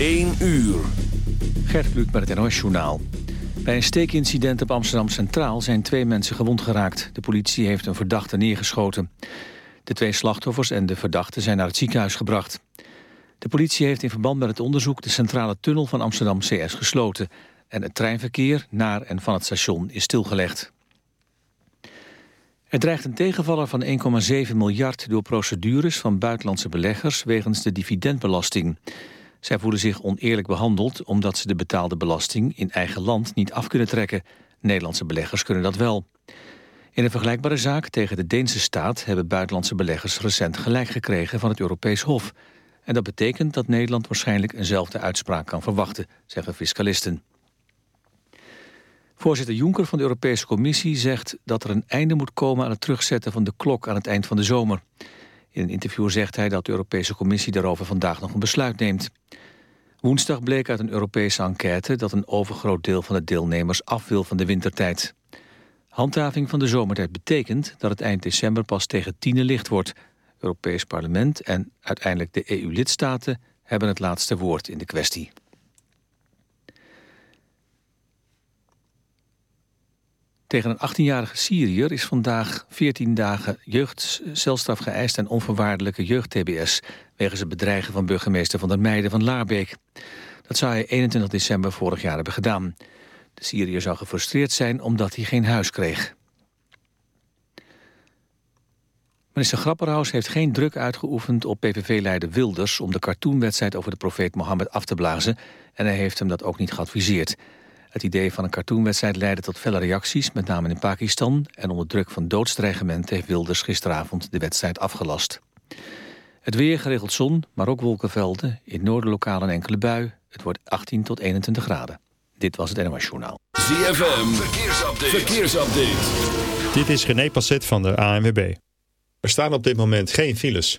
1 uur. Gert Kluk met het NOS Journaal. Bij een steekincident op Amsterdam Centraal zijn twee mensen gewond geraakt. De politie heeft een verdachte neergeschoten. De twee slachtoffers en de verdachte zijn naar het ziekenhuis gebracht. De politie heeft in verband met het onderzoek de centrale tunnel van Amsterdam CS gesloten. En het treinverkeer naar en van het station is stilgelegd. Er dreigt een tegenvaller van 1,7 miljard door procedures van buitenlandse beleggers wegens de dividendbelasting. Zij voelen zich oneerlijk behandeld omdat ze de betaalde belasting in eigen land niet af kunnen trekken. Nederlandse beleggers kunnen dat wel. In een vergelijkbare zaak tegen de Deense staat hebben buitenlandse beleggers recent gelijk gekregen van het Europees Hof. En dat betekent dat Nederland waarschijnlijk eenzelfde uitspraak kan verwachten, zeggen fiscalisten. Voorzitter Juncker van de Europese Commissie zegt dat er een einde moet komen aan het terugzetten van de klok aan het eind van de zomer. In een interview zegt hij dat de Europese Commissie daarover vandaag nog een besluit neemt. Woensdag bleek uit een Europese enquête dat een overgroot deel van de deelnemers af wil van de wintertijd. Handhaving van de zomertijd betekent dat het eind december pas tegen tienen licht wordt. Europees Parlement en uiteindelijk de EU-lidstaten hebben het laatste woord in de kwestie. Tegen een 18-jarige Syriër is vandaag 14 dagen jeugdcelstraf geëist en onvoorwaardelijke jeugd-TBS... wegens het bedreigen van burgemeester Van der Meijden van Laarbeek. Dat zou hij 21 december vorig jaar hebben gedaan. De Syriër zou gefrustreerd zijn omdat hij geen huis kreeg. Minister Grapperhaus heeft geen druk uitgeoefend op PVV-leider Wilders... om de cartoonwedstrijd over de profeet Mohammed af te blazen... en hij heeft hem dat ook niet geadviseerd... Het idee van een cartoonwedstrijd leidde tot felle reacties, met name in Pakistan. En onder druk van doodsdreigementen heeft Wilders gisteravond de wedstrijd afgelast. Het weer geregeld zon, maar ook wolkenvelden. In noorden lokaal een enkele bui. Het wordt 18 tot 21 graden. Dit was het NOS Journaal. ZFM, verkeersupdate. verkeersupdate. Dit is René Passet van de ANWB. Er staan op dit moment geen files.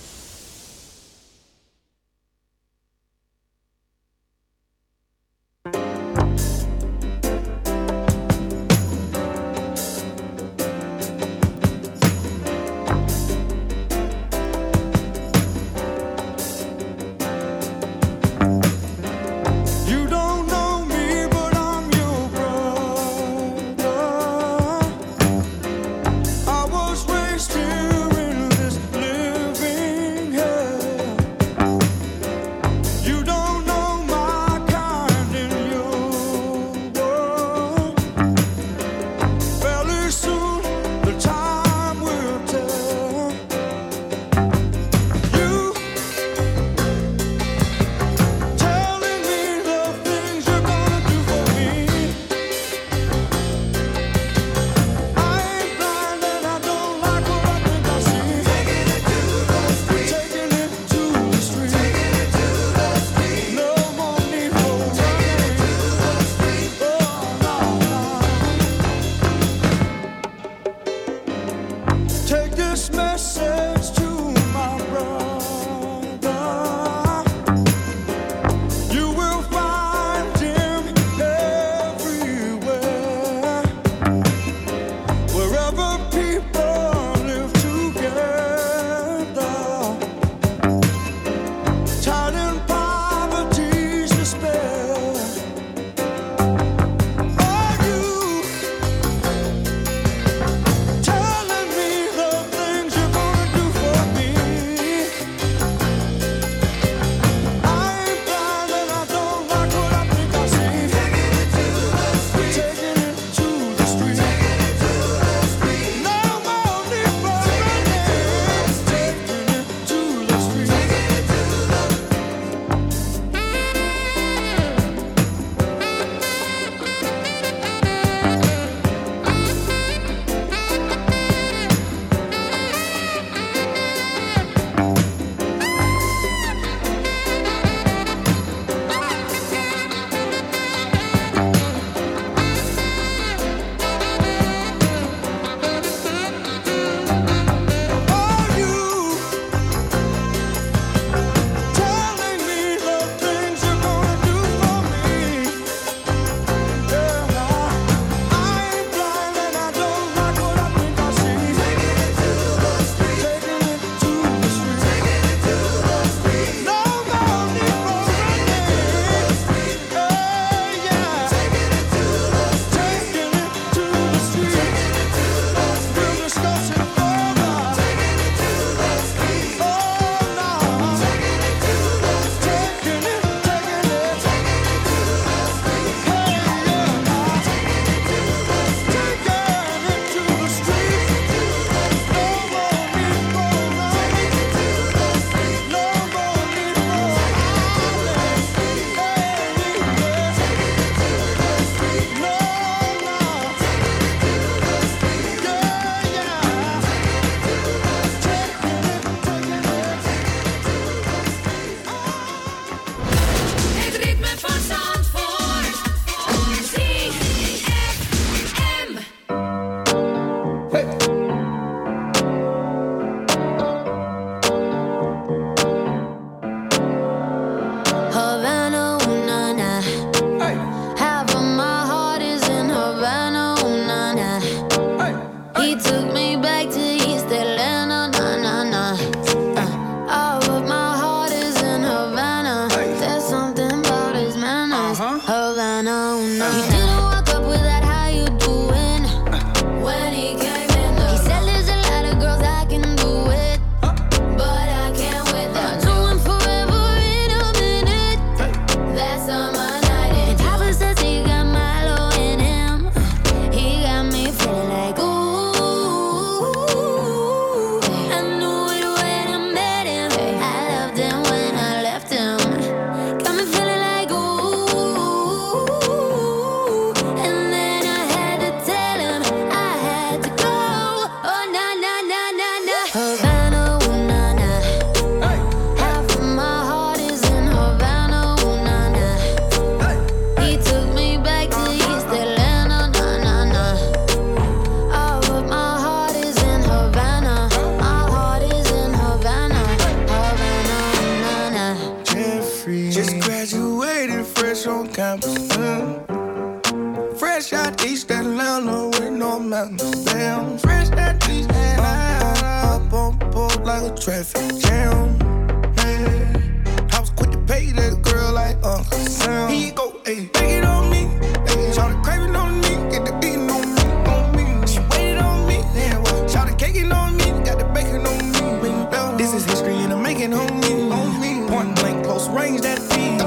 This is history and I'm making homie. homie. Point blank, close range, that feed.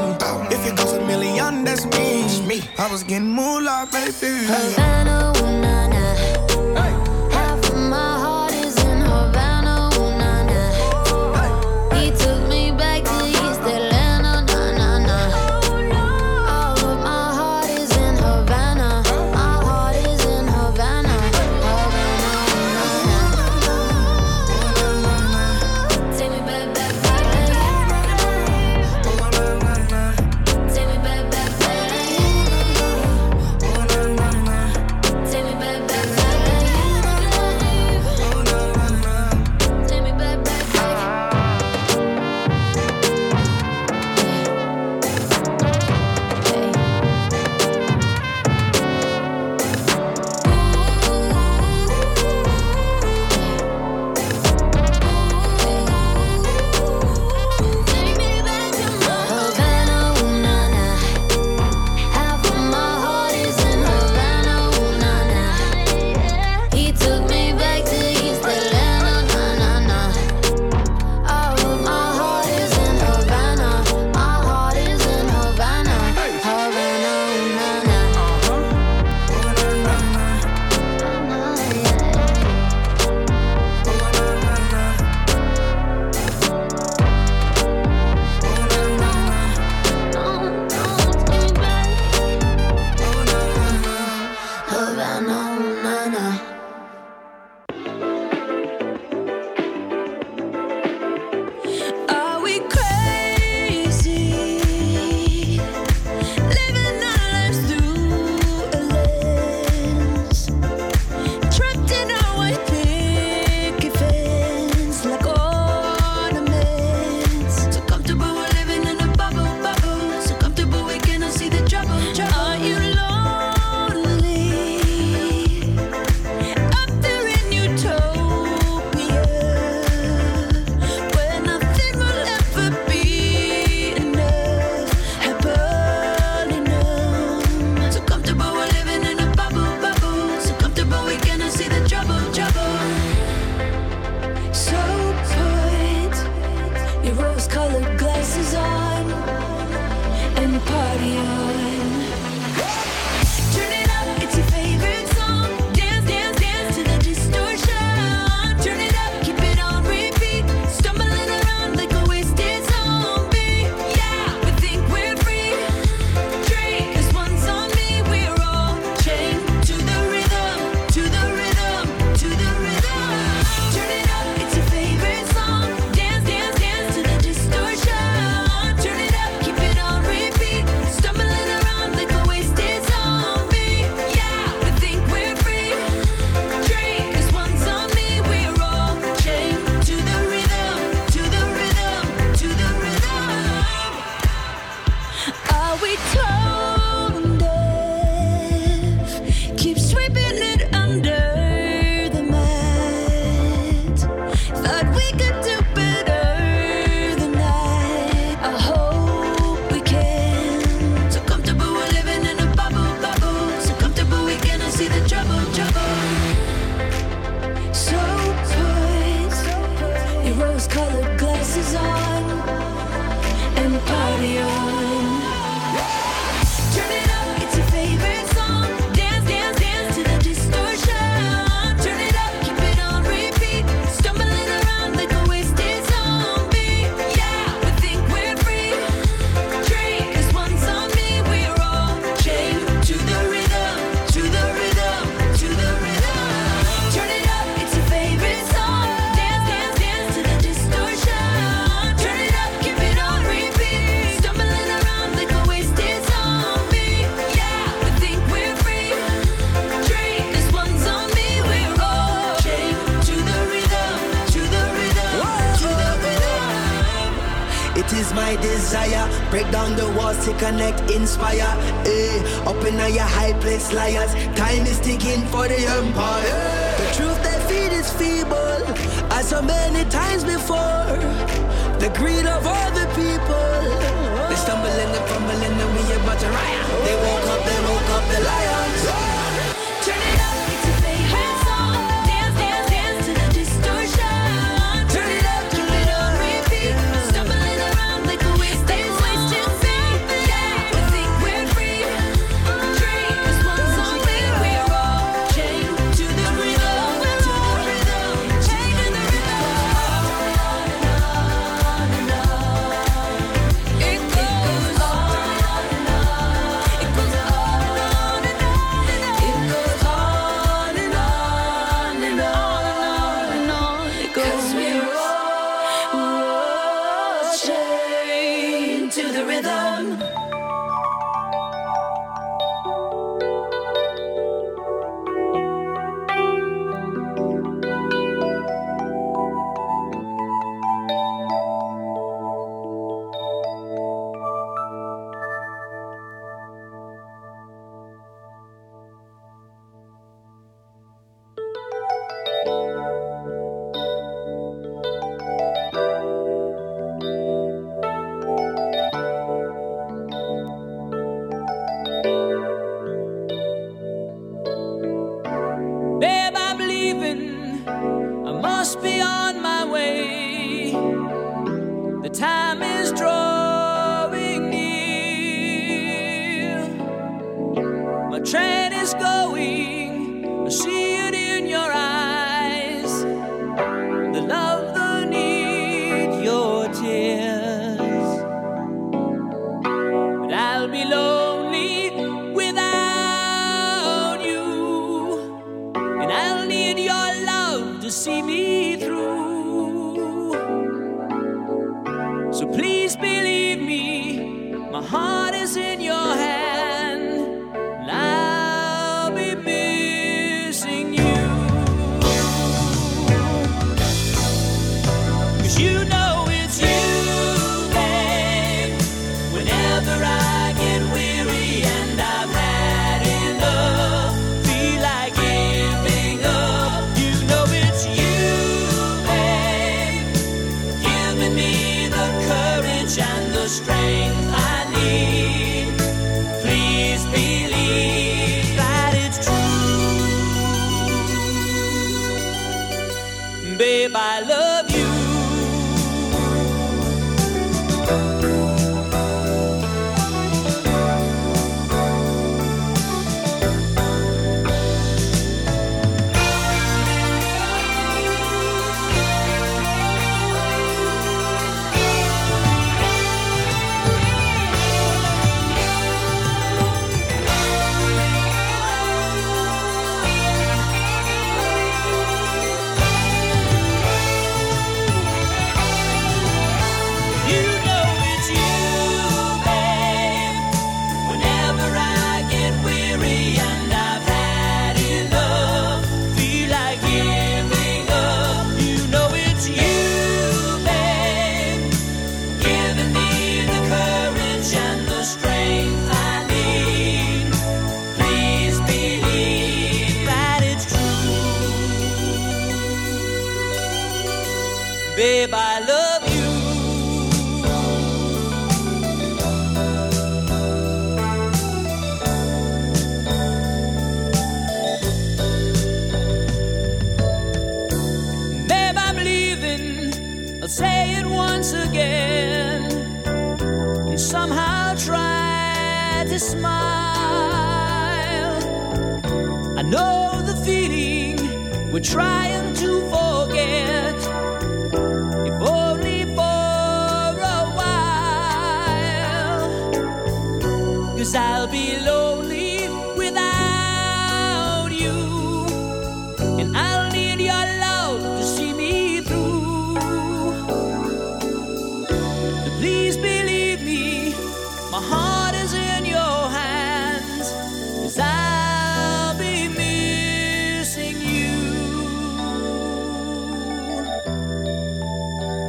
If it goes a million, that's me. me. I was getting moolah, baby. Havana, Break down the walls to connect, inspire. Eh, open all your high place, liars. Time is ticking for the empire. The truth they feed is feeble, as so many times before. The greed of all the people. They stumble and they fumble and we about to riot. They woke up, they woke up, the liar.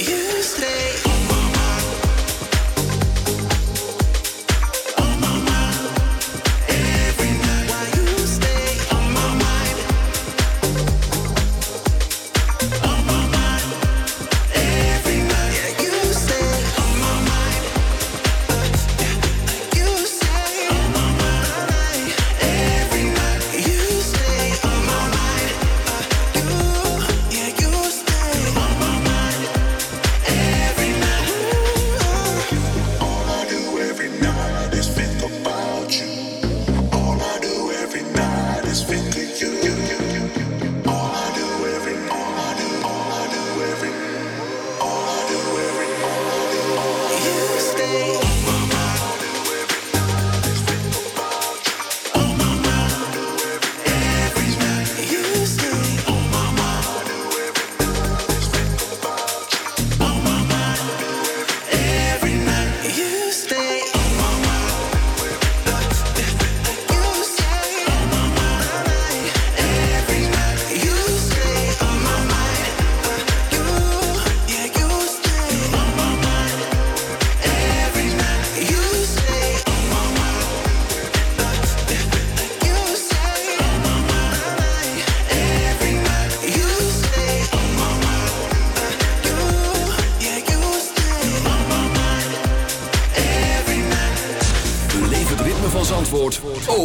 You stay.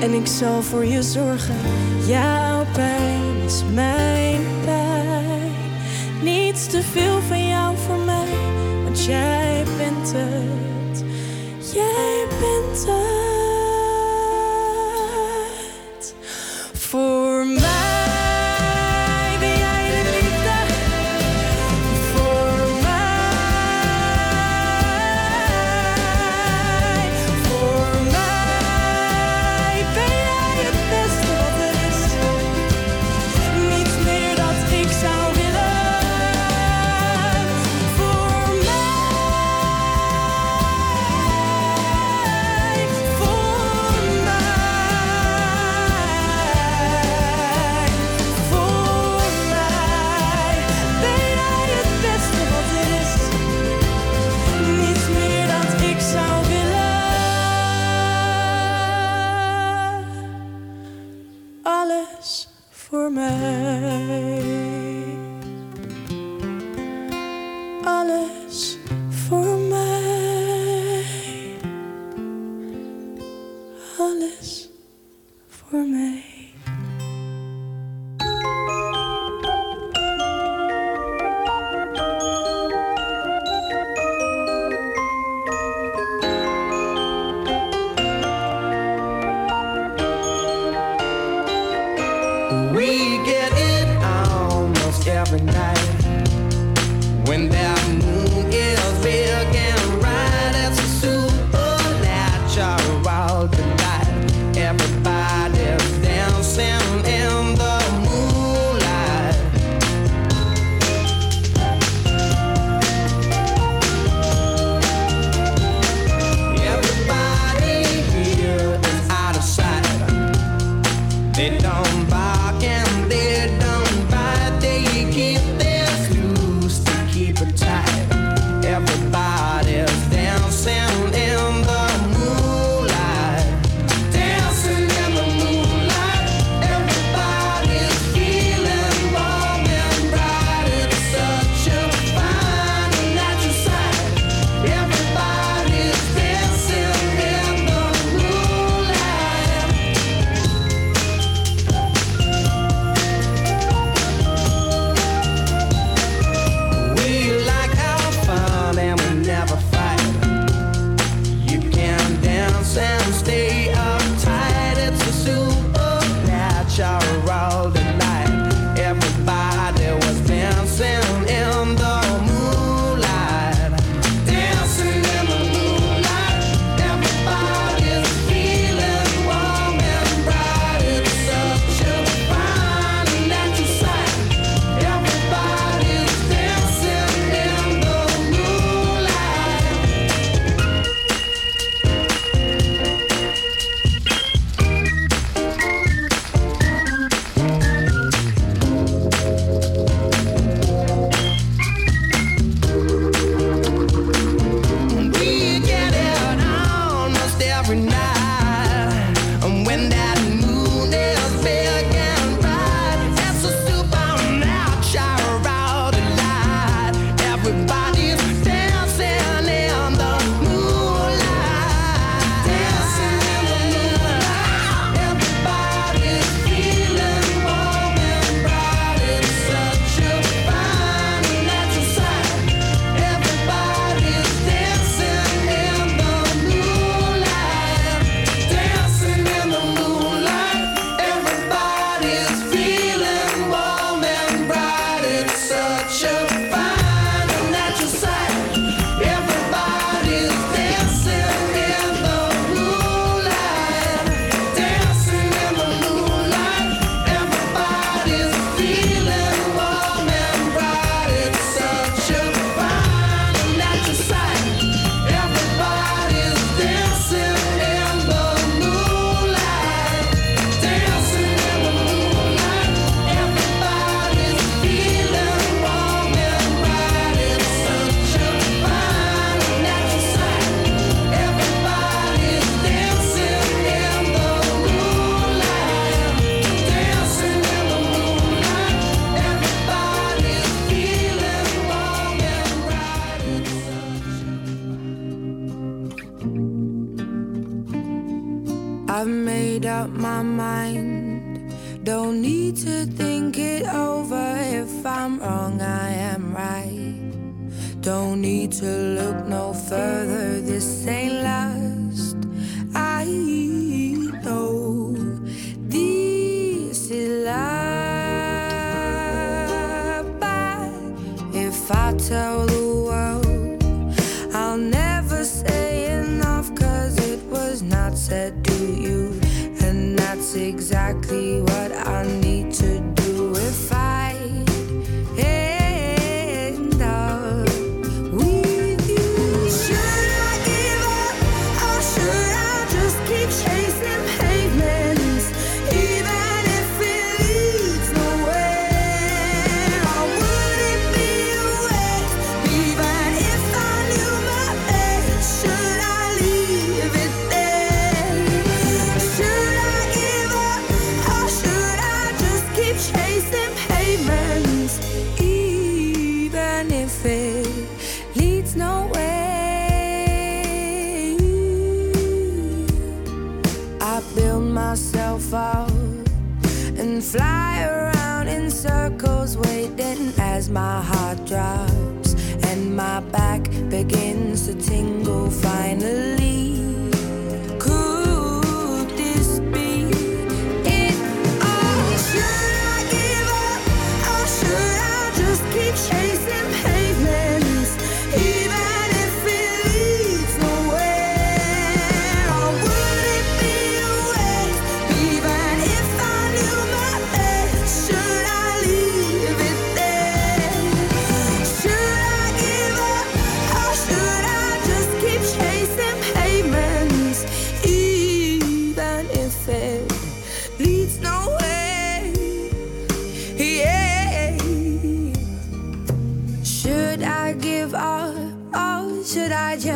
En ik zal voor je zorgen. Jouw pijn is mijn pijn. Niets te veel van every night. When that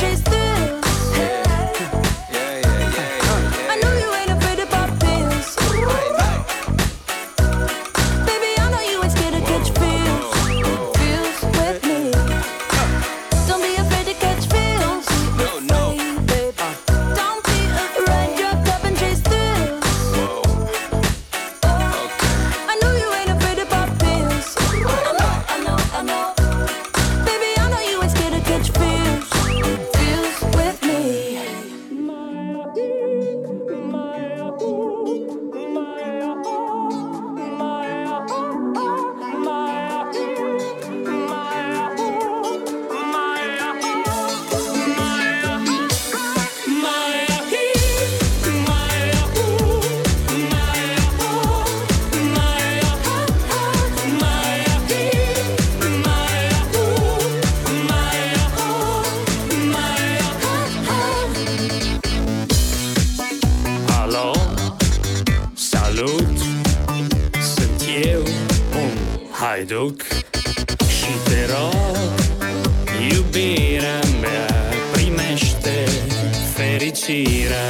Chase through haiduc Și te rog, iubirea mea, primește fericirea